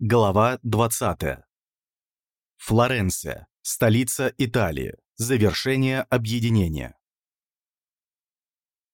Глава 20. Флоренция. Столица Италии. Завершение объединения.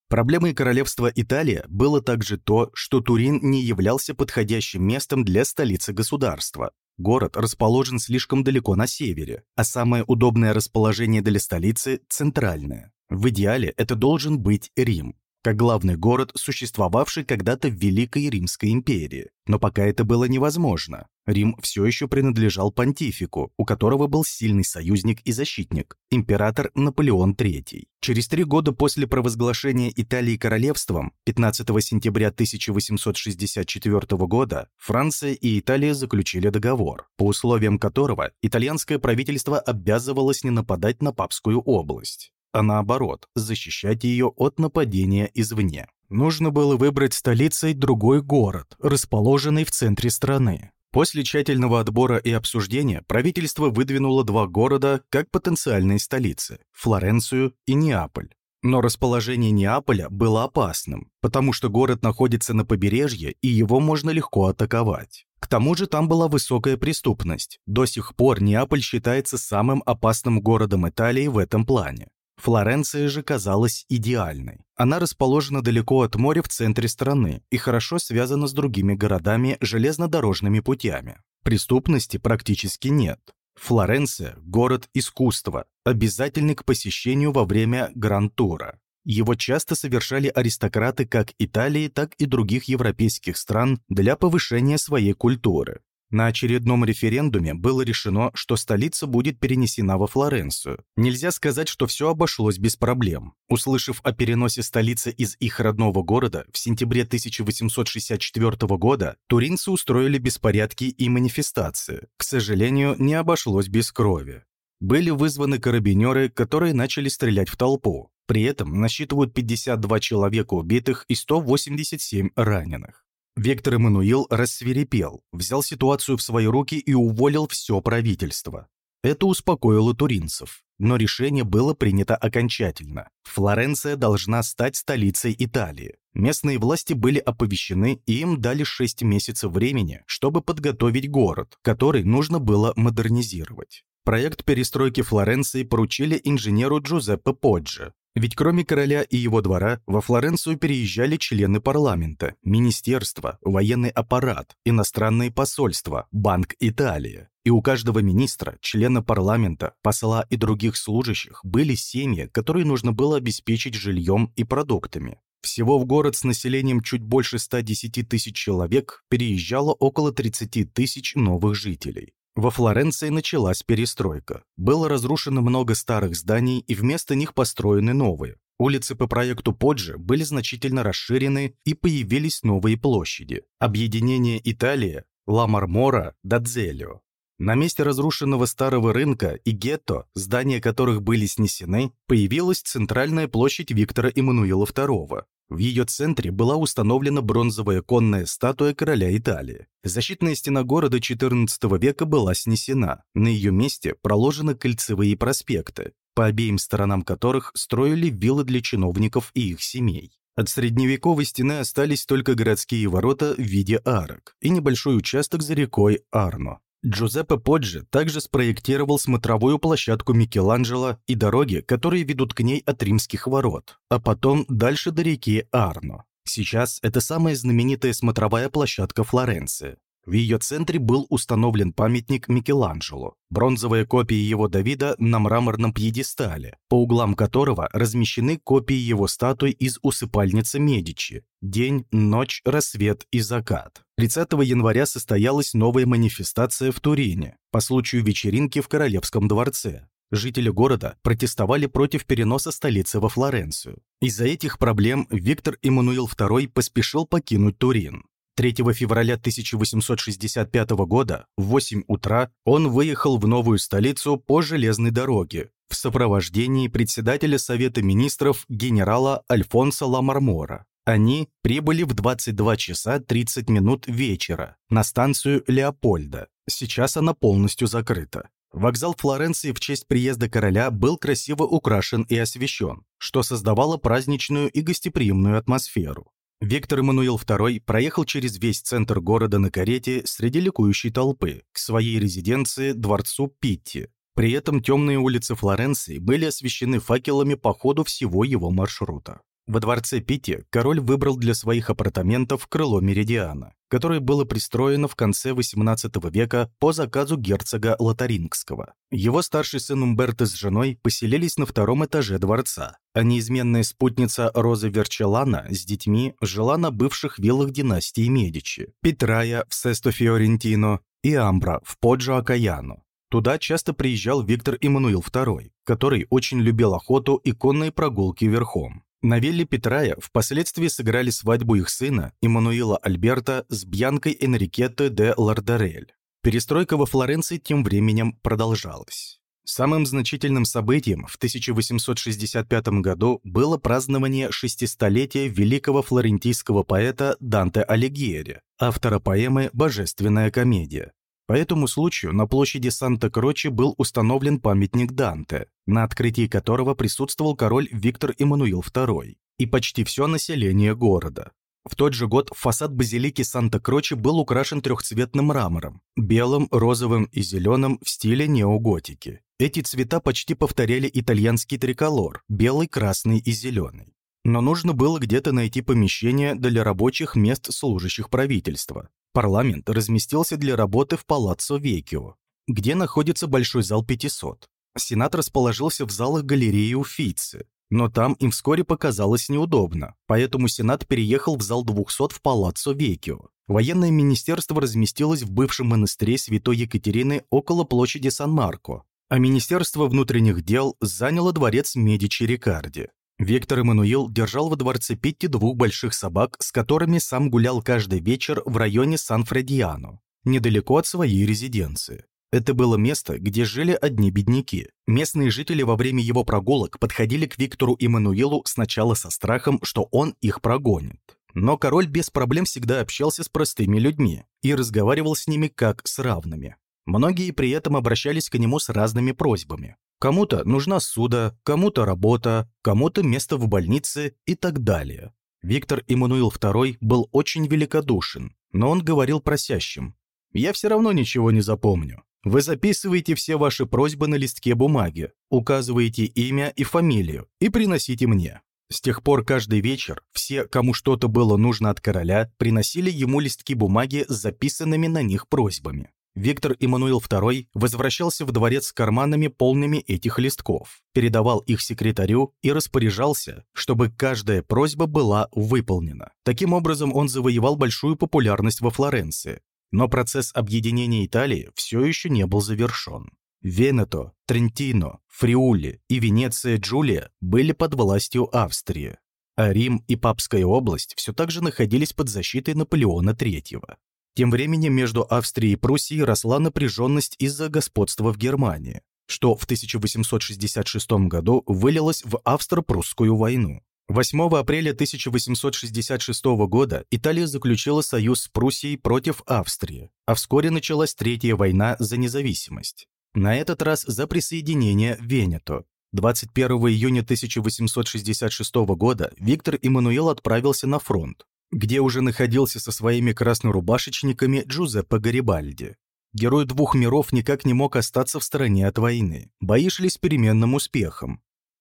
Проблемой королевства Италия было также то, что Турин не являлся подходящим местом для столицы государства. Город расположен слишком далеко на севере, а самое удобное расположение для столицы – центральное. В идеале это должен быть Рим, как главный город, существовавший когда-то в Великой Римской империи. Но пока это было невозможно. Рим все еще принадлежал понтифику, у которого был сильный союзник и защитник – император Наполеон III. Через три года после провозглашения Италии королевством, 15 сентября 1864 года, Франция и Италия заключили договор, по условиям которого итальянское правительство обязывалось не нападать на Папскую область а наоборот, защищать ее от нападения извне. Нужно было выбрать столицей другой город, расположенный в центре страны. После тщательного отбора и обсуждения правительство выдвинуло два города как потенциальные столицы – Флоренцию и Неаполь. Но расположение Неаполя было опасным, потому что город находится на побережье и его можно легко атаковать. К тому же там была высокая преступность. До сих пор Неаполь считается самым опасным городом Италии в этом плане. Флоренция же казалась идеальной. Она расположена далеко от моря в центре страны и хорошо связана с другими городами железнодорожными путями. Преступности практически нет. Флоренция – город искусства, обязательный к посещению во время гранд-тура. Его часто совершали аристократы как Италии, так и других европейских стран для повышения своей культуры. На очередном референдуме было решено, что столица будет перенесена во Флоренцию. Нельзя сказать, что все обошлось без проблем. Услышав о переносе столицы из их родного города в сентябре 1864 года, туринцы устроили беспорядки и манифестации. К сожалению, не обошлось без крови. Были вызваны карабинеры, которые начали стрелять в толпу. При этом насчитывают 52 человека убитых и 187 раненых. Виктор Эммануил рассверепел, взял ситуацию в свои руки и уволил все правительство. Это успокоило туринцев, но решение было принято окончательно. Флоренция должна стать столицей Италии. Местные власти были оповещены и им дали 6 месяцев времени, чтобы подготовить город, который нужно было модернизировать. Проект перестройки Флоренции поручили инженеру Джузеппе Поджи, ведь кроме короля и его двора, во Флоренцию переезжали члены парламента, министерства, военный аппарат, иностранные посольства, Банк Италии. И у каждого министра, члена парламента, посла и других служащих были семьи, которые нужно было обеспечить жильем и продуктами. Всего в город с населением чуть больше 110 тысяч человек переезжало около 30 тысяч новых жителей. Во Флоренции началась перестройка. Было разрушено много старых зданий и вместо них построены новые. Улицы по проекту Поджи были значительно расширены и появились новые площади. Объединение Италии, Ла Мармора, Дадзелио. На месте разрушенного старого рынка и гетто, здания которых были снесены, появилась центральная площадь Виктора Эммануила II, в ее центре была установлена бронзовая конная статуя короля Италии. Защитная стена города XIV века была снесена. На ее месте проложены кольцевые проспекты, по обеим сторонам которых строили виллы для чиновников и их семей. От средневековой стены остались только городские ворота в виде арок и небольшой участок за рекой Арно. Джузеппе Поджи также спроектировал смотровую площадку Микеланджело и дороги, которые ведут к ней от римских ворот, а потом дальше до реки Арно. Сейчас это самая знаменитая смотровая площадка Флоренции. В ее центре был установлен памятник Микеланджело, бронзовая копия его Давида на мраморном пьедестале, по углам которого размещены копии его статуй из усыпальницы Медичи «День, ночь, рассвет и закат». 30 января состоялась новая манифестация в Турине по случаю вечеринки в Королевском дворце. Жители города протестовали против переноса столицы во Флоренцию. Из-за этих проблем Виктор Эммануил II поспешил покинуть Турин. 3 февраля 1865 года в 8 утра он выехал в новую столицу по железной дороге в сопровождении председателя Совета министров генерала Альфонса Ламармора. Они прибыли в 22 часа 30 минут вечера на станцию Леопольда. Сейчас она полностью закрыта. Вокзал Флоренции в честь приезда короля был красиво украшен и освещен, что создавало праздничную и гостеприимную атмосферу. Виктор Эммануил II проехал через весь центр города на карете среди ликующей толпы к своей резиденции, дворцу Питти. При этом темные улицы Флоренции были освещены факелами по ходу всего его маршрута. Во дворце Питти король выбрал для своих апартаментов крыло Меридиана, которое было пристроено в конце XVIII века по заказу герцога Лотарингского. Его старший сын Умберто с женой поселились на втором этаже дворца, а неизменная спутница Роза Верчелана с детьми жила на бывших виллах династии Медичи, Петрая в Сесто-Фиорентино и Амбра в Поджо-Акаяно. Туда часто приезжал Виктор Эммануил II, который очень любил охоту и конные прогулки верхом. На вилле Петрая впоследствии сыграли свадьбу их сына, Иммануила Альберта, с Бьянкой Энрикетто де Лардарель. Перестройка во Флоренции тем временем продолжалась. Самым значительным событием в 1865 году было празднование шестистолетия великого флорентийского поэта Данте Алигьери, автора поэмы «Божественная комедия». По этому случаю на площади Санта-Кроче был установлен памятник Данте, на открытии которого присутствовал король Виктор Эммануил II и почти все население города. В тот же год фасад базилики Санта-Кроче был украшен трехцветным мрамором – белым, розовым и зеленым в стиле неоготики. Эти цвета почти повторяли итальянский триколор – белый, красный и зеленый. Но нужно было где-то найти помещение для рабочих мест служащих правительства. Парламент разместился для работы в Палаццо Векио, где находится большой зал 500. Сенат расположился в залах галереи Уфийцы, но там им вскоре показалось неудобно, поэтому Сенат переехал в зал 200 в Палаццо Векио. Военное министерство разместилось в бывшем монастыре Святой Екатерины около площади Сан-Марко, а Министерство внутренних дел заняло дворец Медичи Рикарди. Виктор Эммануил держал во дворце Питти двух больших собак, с которыми сам гулял каждый вечер в районе Сан-Фредиано, недалеко от своей резиденции. Это было место, где жили одни бедняки. Местные жители во время его прогулок подходили к Виктору Эммануилу сначала со страхом, что он их прогонит. Но король без проблем всегда общался с простыми людьми и разговаривал с ними как с равными. Многие при этом обращались к нему с разными просьбами. Кому-то нужна суда, кому-то работа, кому-то место в больнице и так далее. Виктор Иммануил II был очень великодушен, но он говорил просящим. «Я все равно ничего не запомню. Вы записываете все ваши просьбы на листке бумаги, указываете имя и фамилию и приносите мне». С тех пор каждый вечер все, кому что-то было нужно от короля, приносили ему листки бумаги с записанными на них просьбами. Виктор Иммануил II возвращался в дворец с карманами, полными этих листков, передавал их секретарю и распоряжался, чтобы каждая просьба была выполнена. Таким образом, он завоевал большую популярность во Флоренции. Но процесс объединения Италии все еще не был завершен. Венето, Трентино, Фриули и Венеция Джулия были под властью Австрии, а Рим и Папская область все так же находились под защитой Наполеона III. Тем временем между Австрией и Пруссией росла напряженность из-за господства в Германии, что в 1866 году вылилось в Австро-Прусскую войну. 8 апреля 1866 года Италия заключила союз с Пруссией против Австрии, а вскоре началась Третья война за независимость. На этот раз за присоединение Венето. 21 июня 1866 года Виктор Эммануил отправился на фронт, где уже находился со своими краснорубашечниками Джузеппе Гарибальди. Герой двух миров никак не мог остаться в стороне от войны. Бои шли с переменным успехом.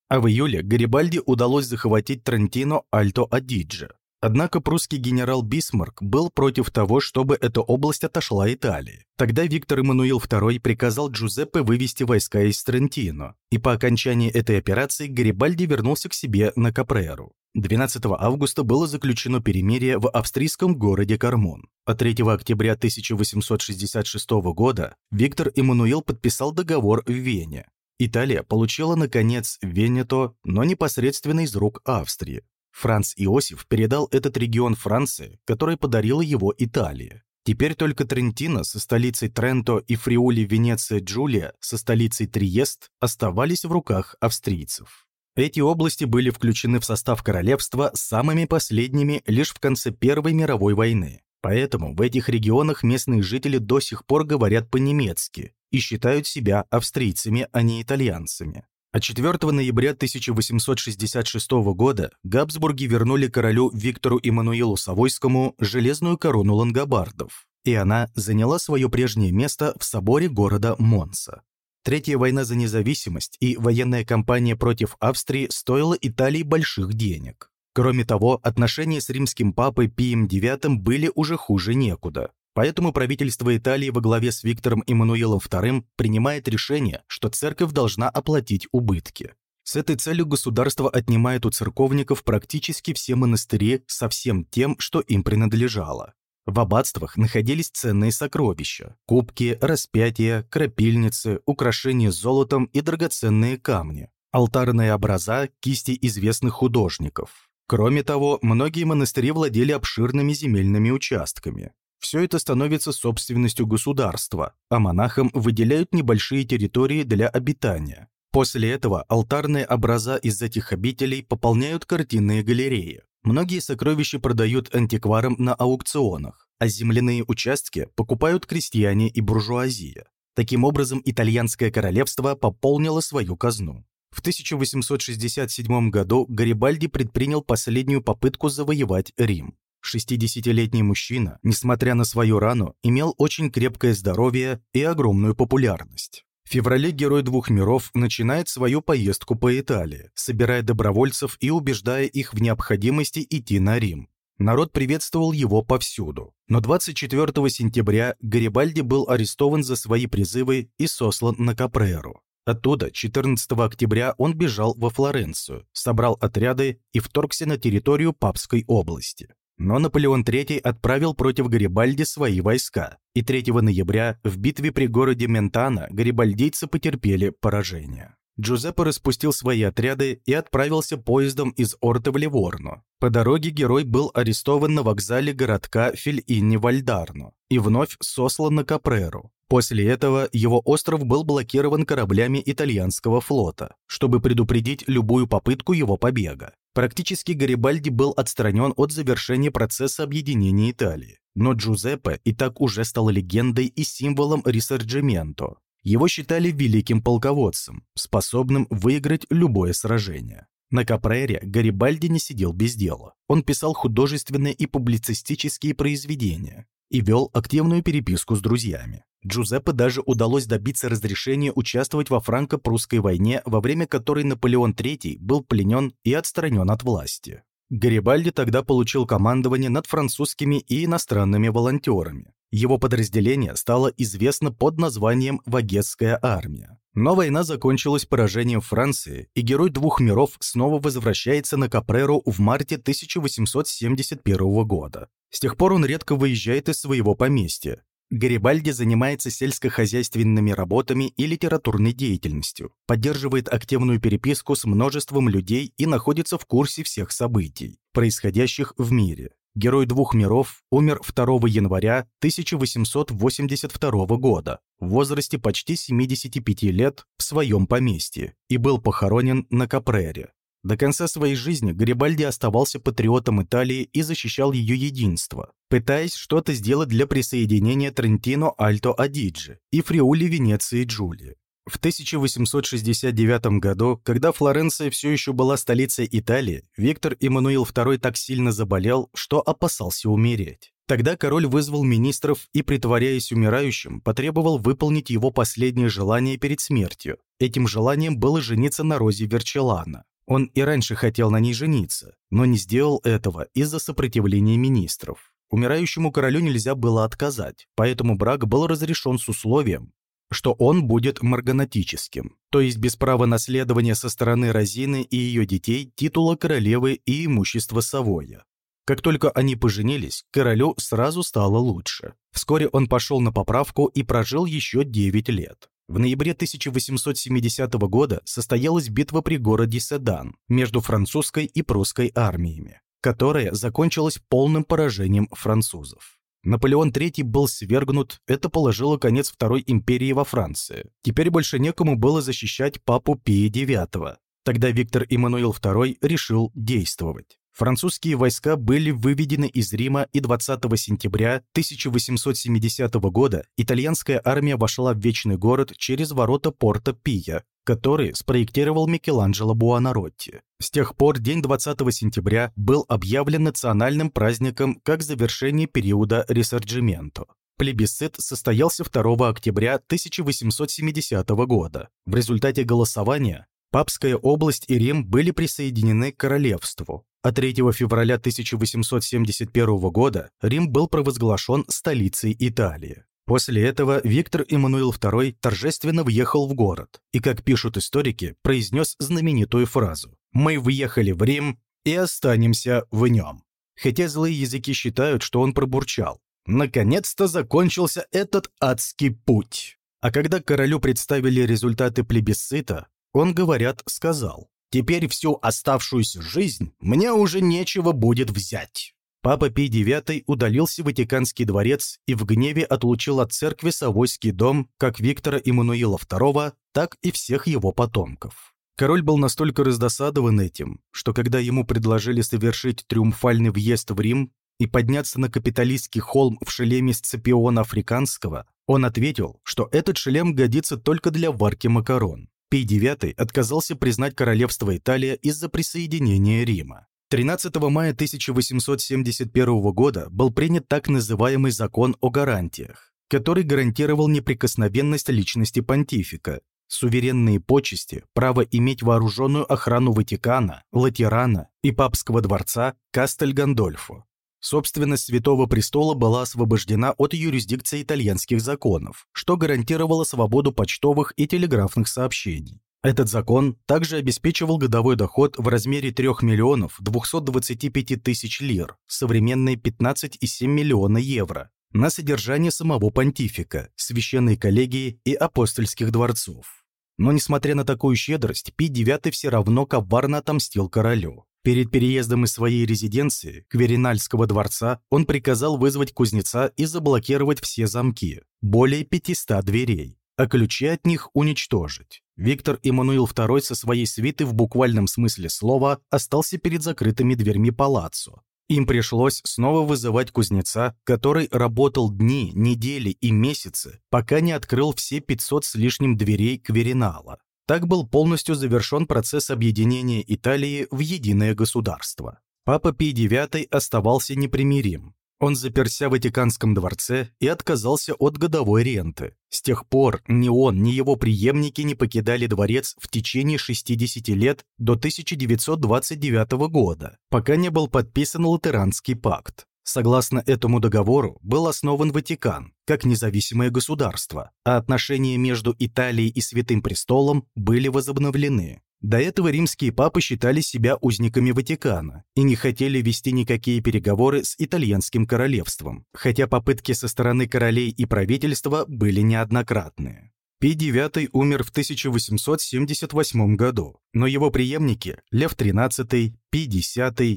А в июле Гарибальди удалось захватить Трентино Альто-Адиджи. Однако прусский генерал Бисмарк был против того, чтобы эта область отошла Италии. Тогда Виктор Эммануил II приказал Джузеппе вывести войска из Трентино, и по окончании этой операции Гарибальди вернулся к себе на Капреру. 12 августа было заключено перемирие в австрийском городе Кормонс. А 3 октября 1866 года Виктор Эммануил подписал договор в Вене. Италия получила, наконец, Венето, но непосредственно из рук Австрии. Франц Иосиф передал этот регион Франции, которая подарила его Италии. Теперь только Трентино со столицей Тренто и Фриули Венеция Джулия со столицей Триест оставались в руках австрийцев. Эти области были включены в состав королевства самыми последними лишь в конце Первой мировой войны. Поэтому в этих регионах местные жители до сих пор говорят по-немецки и считают себя австрийцами, а не итальянцами. А 4 ноября 1866 года Габсбурги вернули королю Виктору Иммануилу Савойскому железную корону лангобардов, и она заняла свое прежнее место в соборе города Монса. Третья война за независимость и военная кампания против Австрии стоила Италии больших денег. Кроме того, отношения с римским папой Пием IX были уже хуже некуда. Поэтому правительство Италии во главе с Виктором Эммануилом II принимает решение, что церковь должна оплатить убытки. С этой целью государство отнимает у церковников практически все монастыри со всем тем, что им принадлежало. В аббатствах находились ценные сокровища – кубки, распятия, крапильницы, украшения золотом и драгоценные камни, алтарные образа, кисти известных художников. Кроме того, многие монастыри владели обширными земельными участками. Все это становится собственностью государства, а монахам выделяют небольшие территории для обитания. После этого алтарные образа из этих обителей пополняют картинные галереи. Многие сокровища продают антикварам на аукционах, а земляные участки покупают крестьяне и буржуазия. Таким образом, итальянское королевство пополнило свою казну. В 1867 году Гарибальди предпринял последнюю попытку завоевать Рим. 60-летний мужчина, несмотря на свою рану, имел очень крепкое здоровье и огромную популярность. Феврале герой двух миров начинает свою поездку по Италии, собирая добровольцев и убеждая их в необходимости идти на Рим. Народ приветствовал его повсюду. Но 24 сентября Гарибальди был арестован за свои призывы и сослан на Капреру. Оттуда 14 октября он бежал во Флоренцию, собрал отряды и вторгся на территорию Папской области. Но Наполеон III отправил против Гарибальди свои войска, и 3 ноября в битве при городе Ментана гарибальдийцы потерпели поражение. Джузеппе распустил свои отряды и отправился поездом из Орте в Ливорно. По дороге герой был арестован на вокзале городка Фильинни-Вальдарно и вновь сослан на Капреру. После этого его остров был блокирован кораблями итальянского флота, чтобы предупредить любую попытку его побега. Практически Гарибальди был отстранен от завершения процесса объединения Италии. Но Джузеппе и так уже стал легендой и символом ресорджименто. Его считали великим полководцем, способным выиграть любое сражение. На Капрере Гарибальди не сидел без дела. Он писал художественные и публицистические произведения и вел активную переписку с друзьями. Джузеппе даже удалось добиться разрешения участвовать во франко-прусской войне, во время которой Наполеон III был пленен и отстранен от власти. Гарибальди тогда получил командование над французскими и иностранными волонтерами. Его подразделение стало известно под названием «Вагетская армия». Но война закончилась поражением Франции, и герой двух миров снова возвращается на Капреру в марте 1871 года. С тех пор он редко выезжает из своего поместья, Гарибальди занимается сельскохозяйственными работами и литературной деятельностью, поддерживает активную переписку с множеством людей и находится в курсе всех событий, происходящих в мире. Герой двух миров умер 2 января 1882 года в возрасте почти 75 лет в своем поместье и был похоронен на Капрере. До конца своей жизни Гарибальди оставался патриотом Италии и защищал ее единство, пытаясь что-то сделать для присоединения Трентино Альто Адиджи и Фриули Венеции Джулии. В 1869 году, когда Флоренция все еще была столицей Италии, Виктор Эммануил II так сильно заболел, что опасался умереть. Тогда король вызвал министров и, притворяясь умирающим, потребовал выполнить его последнее желание перед смертью. Этим желанием было жениться на Розе Верчелана. Он и раньше хотел на ней жениться, но не сделал этого из-за сопротивления министров. Умирающему королю нельзя было отказать, поэтому брак был разрешен с условием, что он будет марганатическим, то есть без права наследования со стороны Розины и ее детей, титула королевы и имущества Савоя. Как только они поженились, королю сразу стало лучше. Вскоре он пошел на поправку и прожил еще 9 лет. В ноябре 1870 года состоялась битва при городе Седан между французской и прусской армиями, которая закончилась полным поражением французов. Наполеон III был свергнут, это положило конец Второй империи во Франции. Теперь больше некому было защищать папу Пия IX. Тогда Виктор Эммануил II решил действовать. Французские войска были выведены из Рима, и 20 сентября 1870 года итальянская армия вошла в Вечный город через ворота порта Пия который спроектировал Микеланджело Буонаротти. С тех пор день 20 сентября был объявлен национальным праздником как завершение периода Ресорджименто. Плебисцит состоялся 2 октября 1870 года. В результате голосования Папская область и Рим были присоединены к королевству, а 3 февраля 1871 года Рим был провозглашен столицей Италии. После этого Виктор Эммануил II торжественно въехал в город и, как пишут историки, произнес знаменитую фразу «Мы въехали в Рим и останемся в нем». Хотя злые языки считают, что он пробурчал. Наконец-то закончился этот адский путь. А когда королю представили результаты плебисцита, он, говорят, сказал, «Теперь всю оставшуюся жизнь мне уже нечего будет взять». Папа Пий IX удалился в Ватиканский дворец и в гневе отлучил от церкви Савойский дом как Виктора Иммануила II, так и всех его потомков. Король был настолько раздосадован этим, что когда ему предложили совершить триумфальный въезд в Рим и подняться на капиталистский холм в шлеме Сципиона Африканского, он ответил, что этот шлем годится только для варки макарон. Пий IX отказался признать королевство Италия из-за присоединения Рима. 13 мая 1871 года был принят так называемый закон о гарантиях, который гарантировал неприкосновенность личности понтифика, суверенные почести, право иметь вооруженную охрану Ватикана, Латерана и Папского дворца Кастель-Гандольфо. Собственность Святого Престола была освобождена от юрисдикции итальянских законов, что гарантировало свободу почтовых и телеграфных сообщений. Этот закон также обеспечивал годовой доход в размере 3 миллионов 225 тысяч лир, современные 15,7 миллиона евро, на содержание самого понтифика, священной коллегии и апостольских дворцов. Но несмотря на такую щедрость, Пий IX все равно коварно отомстил королю. Перед переездом из своей резиденции, Кверинальского дворца, он приказал вызвать кузнеца и заблокировать все замки, более 500 дверей, а ключи от них уничтожить. Виктор Эммануил II со своей свиты в буквальном смысле слова остался перед закрытыми дверьми палаццо. Им пришлось снова вызывать кузнеца, который работал дни, недели и месяцы, пока не открыл все 500 с лишним дверей Кверинала. Так был полностью завершен процесс объединения Италии в единое государство. Папа Пий IX оставался непримирим. Он заперся в Ватиканском дворце и отказался от годовой ренты. С тех пор ни он, ни его преемники не покидали дворец в течение 60 лет до 1929 года, пока не был подписан Латеранский пакт. Согласно этому договору был основан Ватикан как независимое государство, а отношения между Италией и Святым Престолом были возобновлены. До этого римские папы считали себя узниками Ватикана и не хотели вести никакие переговоры с итальянским королевством, хотя попытки со стороны королей и правительства были неоднократные. Пий IX умер в 1878 году, но его преемники Лев XIII, Пий X,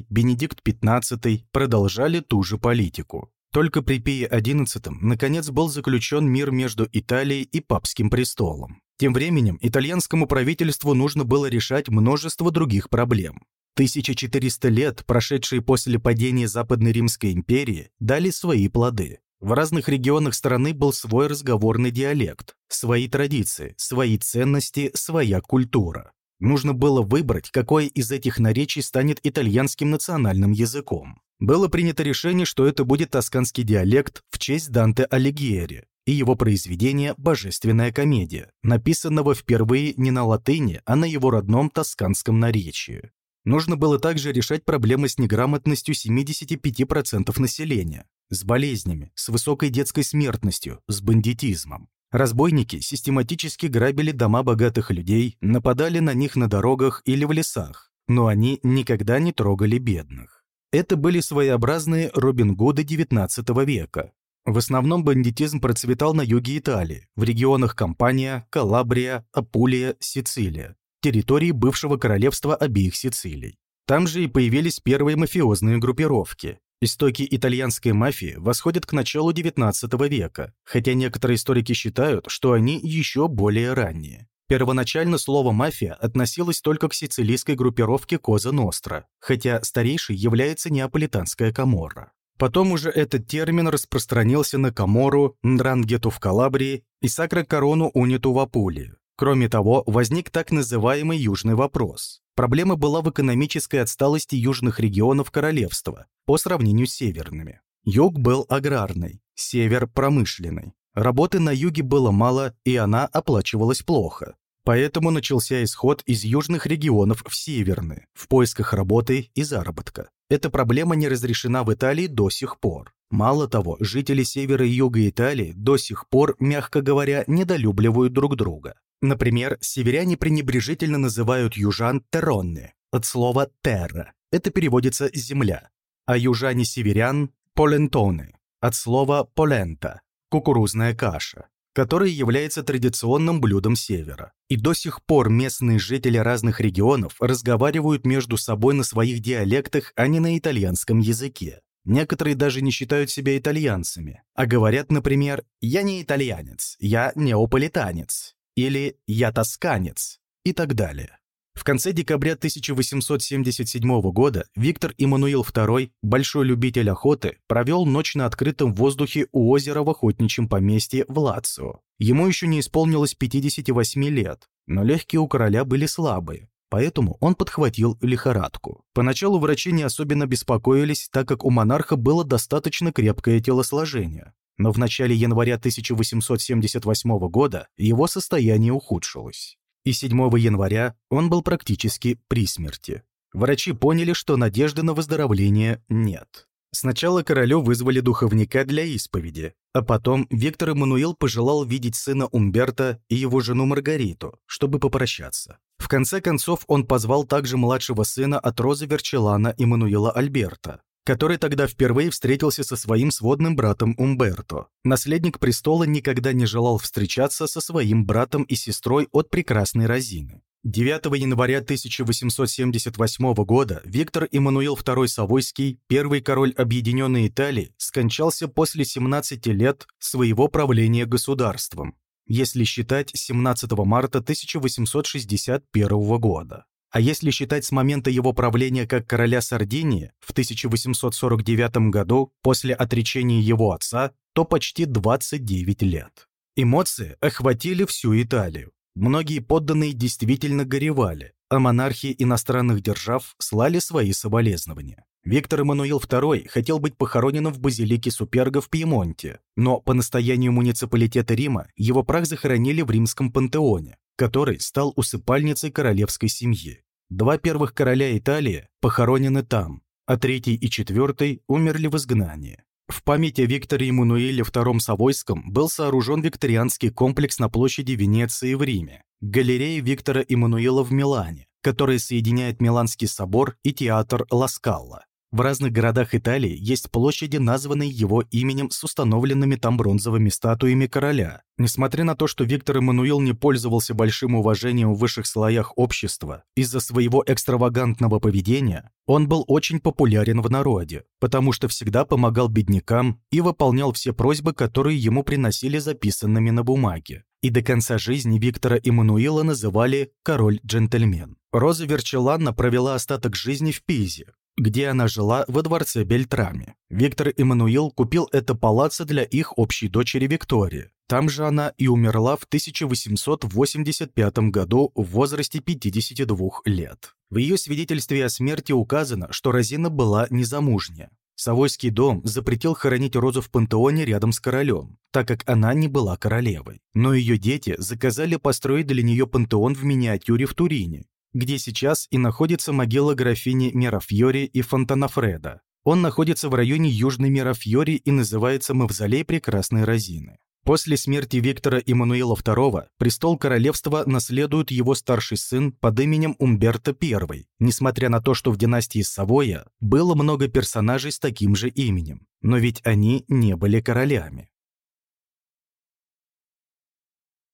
Бенедикт XV продолжали ту же политику. Только при Пии XI наконец был заключен мир между Италией и папским престолом. Тем временем итальянскому правительству нужно было решать множество других проблем. 1400 лет, прошедшие после падения Западной Римской империи, дали свои плоды. В разных регионах страны был свой разговорный диалект, свои традиции, свои ценности, своя культура. Нужно было выбрать, какое из этих наречий станет итальянским национальным языком. Было принято решение, что это будет тосканский диалект в честь Данте Алигьери и его произведения «Божественная комедия», написанного впервые не на латыни, а на его родном тосканском наречии. Нужно было также решать проблемы с неграмотностью 75% населения, с болезнями, с высокой детской смертностью, с бандитизмом. Разбойники систематически грабили дома богатых людей, нападали на них на дорогах или в лесах, но они никогда не трогали бедных. Это были своеобразные Робин Гуды XIX века. В основном бандитизм процветал на юге Италии, в регионах Кампания, Калабрия, Апулия, Сицилия, территории бывшего королевства обеих Сицилий. Там же и появились первые мафиозные группировки. Истоки итальянской мафии восходят к началу XIX века, хотя некоторые историки считают, что они еще более ранние. Первоначально слово «мафия» относилось только к сицилийской группировке Коза Ностра, хотя старейшей является неаполитанская Каморра. Потом уже этот термин распространился на Камору, Ндрангету в Калабрии и Сакро-Корону Униту в Апулии. Кроме того, возник так называемый Южный вопрос. Проблема была в экономической отсталости южных регионов королевства по сравнению с северными. Юг был аграрный, север – промышленный. Работы на юге было мало, и она оплачивалась плохо. Поэтому начался исход из южных регионов в северные, в поисках работы и заработка. Эта проблема не разрешена в Италии до сих пор. Мало того, жители севера и юга Италии до сих пор, мягко говоря, недолюбливают друг друга. Например, северяне пренебрежительно называют южан «терронны» от слова «терра». Это переводится «земля». А южане-северян – «полентоны» от слова «полента» – кукурузная каша которое является традиционным блюдом Севера. И до сих пор местные жители разных регионов разговаривают между собой на своих диалектах, а не на итальянском языке. Некоторые даже не считают себя итальянцами, а говорят, например, «я не итальянец, я неаполитанец» или «я тосканец» и так далее. В конце декабря 1877 года Виктор Иммануил II, большой любитель охоты, провел ночь на открытом воздухе у озера в охотничьем поместье в Лацио. Ему еще не исполнилось 58 лет, но легкие у короля были слабые, поэтому он подхватил лихорадку. Поначалу врачи не особенно беспокоились, так как у монарха было достаточно крепкое телосложение. Но в начале января 1878 года его состояние ухудшилось и 7 января он был практически при смерти. Врачи поняли, что надежды на выздоровление нет. Сначала королю вызвали духовника для исповеди, а потом Виктор Эммануил пожелал видеть сына Умберта и его жену Маргариту, чтобы попрощаться. В конце концов он позвал также младшего сына от Розы Верчелана Эммануила Альберта, который тогда впервые встретился со своим сводным братом Умберто. Наследник престола никогда не желал встречаться со своим братом и сестрой от прекрасной Розины. 9 января 1878 года Виктор Эммануил II Савойский, первый король Объединенной Италии, скончался после 17 лет своего правления государством, если считать 17 марта 1861 года. А если считать с момента его правления как короля Сардинии в 1849 году после отречения его отца, то почти 29 лет. Эмоции охватили всю Италию. Многие подданные действительно горевали, а монархи иностранных держав слали свои соболезнования. Виктор Эммануил II хотел быть похороненным в базилике Суперга в Пьемонте, но по настоянию муниципалитета Рима его прах захоронили в римском пантеоне, который стал усыпальницей королевской семьи. Два первых короля Италии похоронены там, а третий и четвертый умерли в изгнании. В память о Викторе Эммануиле II Савойском был сооружен викторианский комплекс на площади Венеции в Риме, галерея Виктора Эммануила в Милане, которая соединяет Миланский собор и театр Ласкалла. В разных городах Италии есть площади, названные его именем с установленными там бронзовыми статуями короля. Несмотря на то, что Виктор Эммануил не пользовался большим уважением в высших слоях общества из-за своего экстравагантного поведения, он был очень популярен в народе, потому что всегда помогал беднякам и выполнял все просьбы, которые ему приносили записанными на бумаге. И до конца жизни Виктора Эммануила называли «король-джентльмен». Роза Верчеланна провела остаток жизни в Пизе, где она жила во дворце Бельтрами. Виктор Эммануил купил это палаццо для их общей дочери Виктории. Там же она и умерла в 1885 году в возрасте 52 лет. В ее свидетельстве о смерти указано, что Розина была незамужняя. Савойский дом запретил хоронить Розу в пантеоне рядом с королем, так как она не была королевой. Но ее дети заказали построить для нее пантеон в миниатюре в Турине, где сейчас и находится могила графини Мерафьори и Фонтанафреда. Он находится в районе Южной Мерафьори и называется Мавзолей Прекрасной Розины. После смерти Виктора Эммануила II престол королевства наследует его старший сын под именем Умберто I, несмотря на то, что в династии Савоя было много персонажей с таким же именем. Но ведь они не были королями.